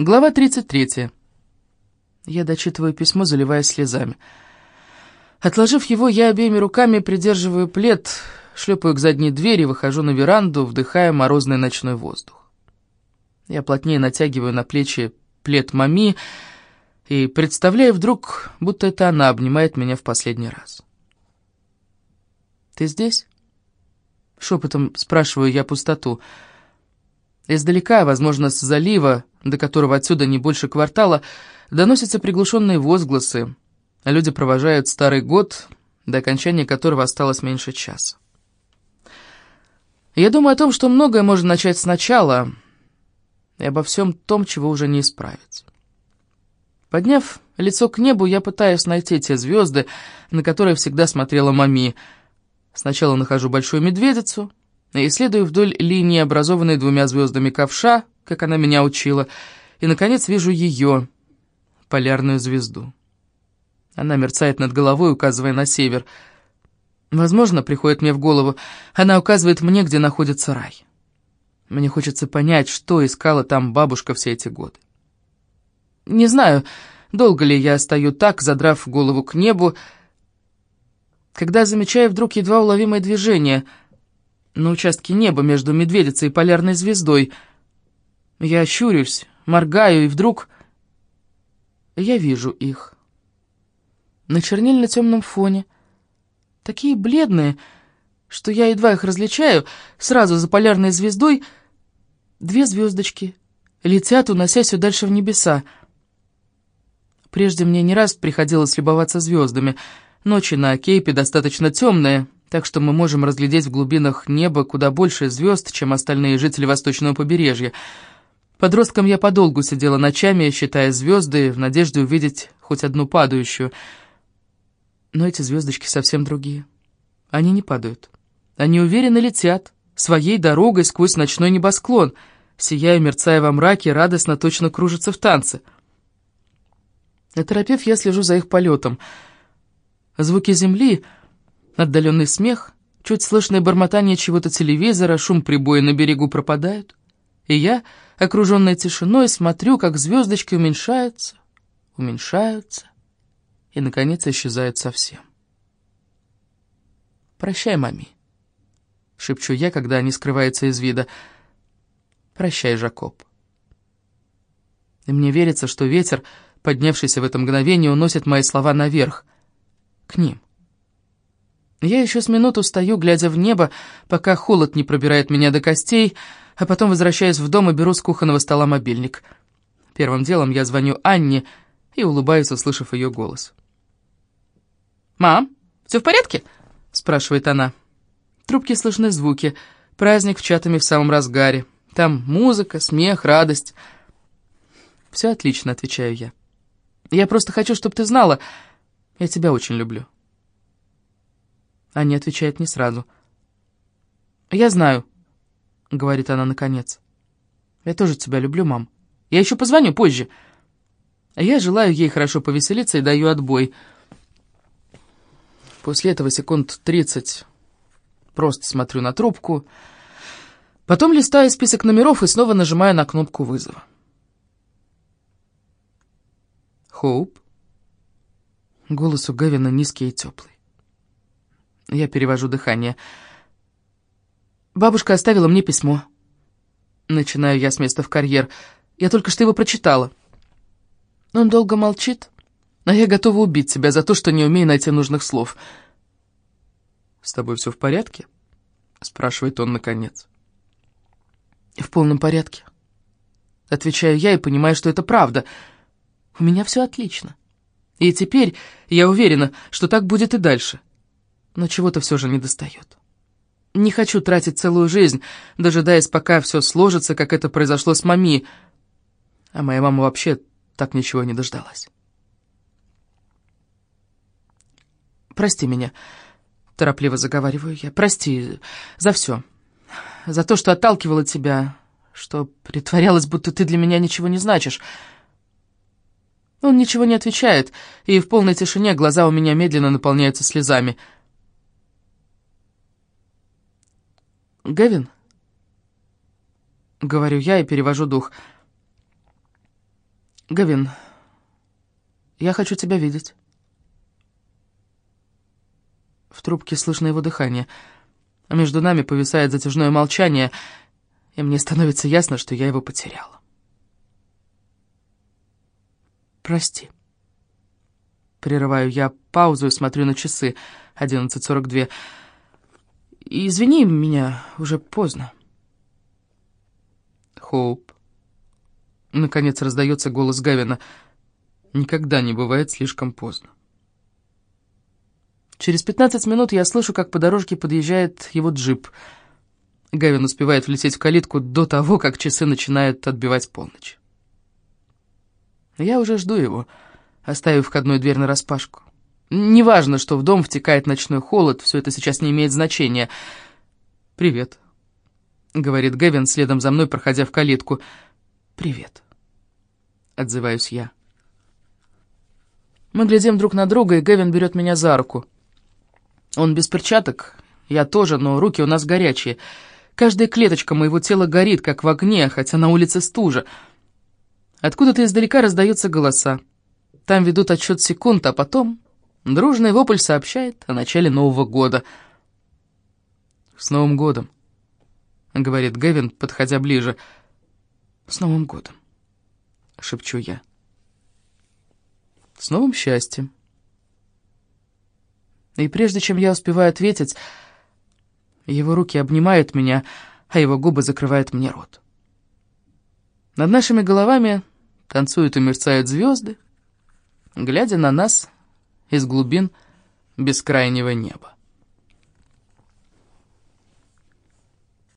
Глава 33. Я дочитываю письмо, заливаясь слезами. Отложив его, я обеими руками придерживаю плед, шлепаю к задней двери, выхожу на веранду, вдыхая морозный ночной воздух. Я плотнее натягиваю на плечи плед мами и представляю вдруг, будто это она обнимает меня в последний раз. «Ты здесь?» Шепотом спрашиваю я пустоту. Издалека, возможно, с залива, до которого отсюда не больше квартала, доносятся приглушенные возгласы. Люди провожают старый год, до окончания которого осталось меньше часа. Я думаю о том, что многое можно начать сначала, и обо всем том, чего уже не исправить. Подняв лицо к небу, я пытаюсь найти те звезды, на которые всегда смотрела мами. Сначала нахожу большую медведицу, и исследую вдоль линии, образованной двумя звездами ковша, как она меня учила, и, наконец, вижу ее, полярную звезду. Она мерцает над головой, указывая на север. Возможно, приходит мне в голову, она указывает мне, где находится рай. Мне хочется понять, что искала там бабушка все эти годы. Не знаю, долго ли я стою так, задрав голову к небу, когда замечаю вдруг едва уловимое движение — на участке неба между медведицей и полярной звездой. Я щурюсь, моргаю, и вдруг... Я вижу их. На чернильно-темном фоне. Такие бледные, что я едва их различаю. Сразу за полярной звездой две звездочки летят, унося все дальше в небеса. Прежде мне не раз приходилось любоваться звездами. Ночи на Кейпе достаточно темные, так что мы можем разглядеть в глубинах неба куда больше звезд, чем остальные жители восточного побережья. Подростком я подолгу сидела ночами, считая звезды, в надежде увидеть хоть одну падающую. Но эти звездочки совсем другие. Они не падают. Они уверенно летят, своей дорогой сквозь ночной небосклон, сияя, мерцая во мраке, радостно точно кружатся в танце. Оторопев, я слежу за их полетом. Звуки земли — Отдаленный смех, чуть слышное бормотание чего-то телевизора, шум прибоя на берегу пропадают. И я, окруженная тишиной, смотрю, как звездочки уменьшаются, уменьшаются и, наконец, исчезают совсем. «Прощай, мами», — шепчу я, когда они скрываются из вида. «Прощай, Жакоб». И мне верится, что ветер, поднявшийся в это мгновение, уносит мои слова наверх, к ним. Я еще с минуту стою, глядя в небо, пока холод не пробирает меня до костей, а потом возвращаюсь в дом и беру с кухонного стола мобильник. Первым делом я звоню Анне и улыбаюсь, услышав ее голос. «Мам, все в порядке?» — спрашивает она. Трубки слышны звуки. Праздник в чатами в самом разгаре. Там музыка, смех, радость. «Все отлично», — отвечаю я. «Я просто хочу, чтобы ты знала, я тебя очень люблю». Аня отвечает не сразу. «Я знаю», — говорит она наконец. «Я тоже тебя люблю, мам. Я еще позвоню позже». Я желаю ей хорошо повеселиться и даю отбой. После этого секунд тридцать просто смотрю на трубку, потом листаю список номеров и снова нажимаю на кнопку вызова. Хоуп. Голос у Гавина низкий и теплый. Я перевожу дыхание. Бабушка оставила мне письмо. Начинаю я с места в карьер. Я только что его прочитала. Он долго молчит, а я готова убить себя за то, что не умею найти нужных слов. «С тобой все в порядке?» — спрашивает он наконец. «В полном порядке». Отвечаю я и понимаю, что это правда. У меня все отлично. И теперь я уверена, что так будет и дальше но чего-то все же не достает. Не хочу тратить целую жизнь, дожидаясь, пока все сложится, как это произошло с мами. А моя мама вообще так ничего не дождалась. «Прости меня», — торопливо заговариваю я. «Прости за все. За то, что отталкивала тебя, что притворялась, будто ты для меня ничего не значишь». Он ничего не отвечает, и в полной тишине глаза у меня медленно наполняются слезами — «Гевин?» Говорю я и перевожу дух. Гавин, я хочу тебя видеть. В трубке слышно его дыхание. Между нами повисает затяжное молчание, и мне становится ясно, что я его потеряла. «Прости». Прерываю я паузу и смотрю на часы. 11.42. «Извини меня, уже поздно». «Хоуп». Наконец раздается голос Гавина. «Никогда не бывает слишком поздно». Через 15 минут я слышу, как по дорожке подъезжает его джип. Гавин успевает влететь в калитку до того, как часы начинают отбивать полночь. Я уже жду его, оставив входную дверь нараспашку. Неважно, что в дом втекает ночной холод, все это сейчас не имеет значения. «Привет», — говорит Гэвин, следом за мной, проходя в калитку. «Привет», — отзываюсь я. Мы глядим друг на друга, и Гэвин берет меня за руку. Он без перчаток, я тоже, но руки у нас горячие. Каждая клеточка моего тела горит, как в огне, хотя на улице стужа. Откуда-то издалека раздаются голоса. Там ведут отсчет секунд, а потом дружный вопль сообщает о начале Нового года. «С Новым годом!» — говорит Гэвин, подходя ближе. «С Новым годом!» — шепчу я. «С новым счастьем!» И прежде чем я успеваю ответить, его руки обнимают меня, а его губы закрывают мне рот. Над нашими головами танцуют и мерцают звезды, глядя на нас из глубин бескрайнего неба.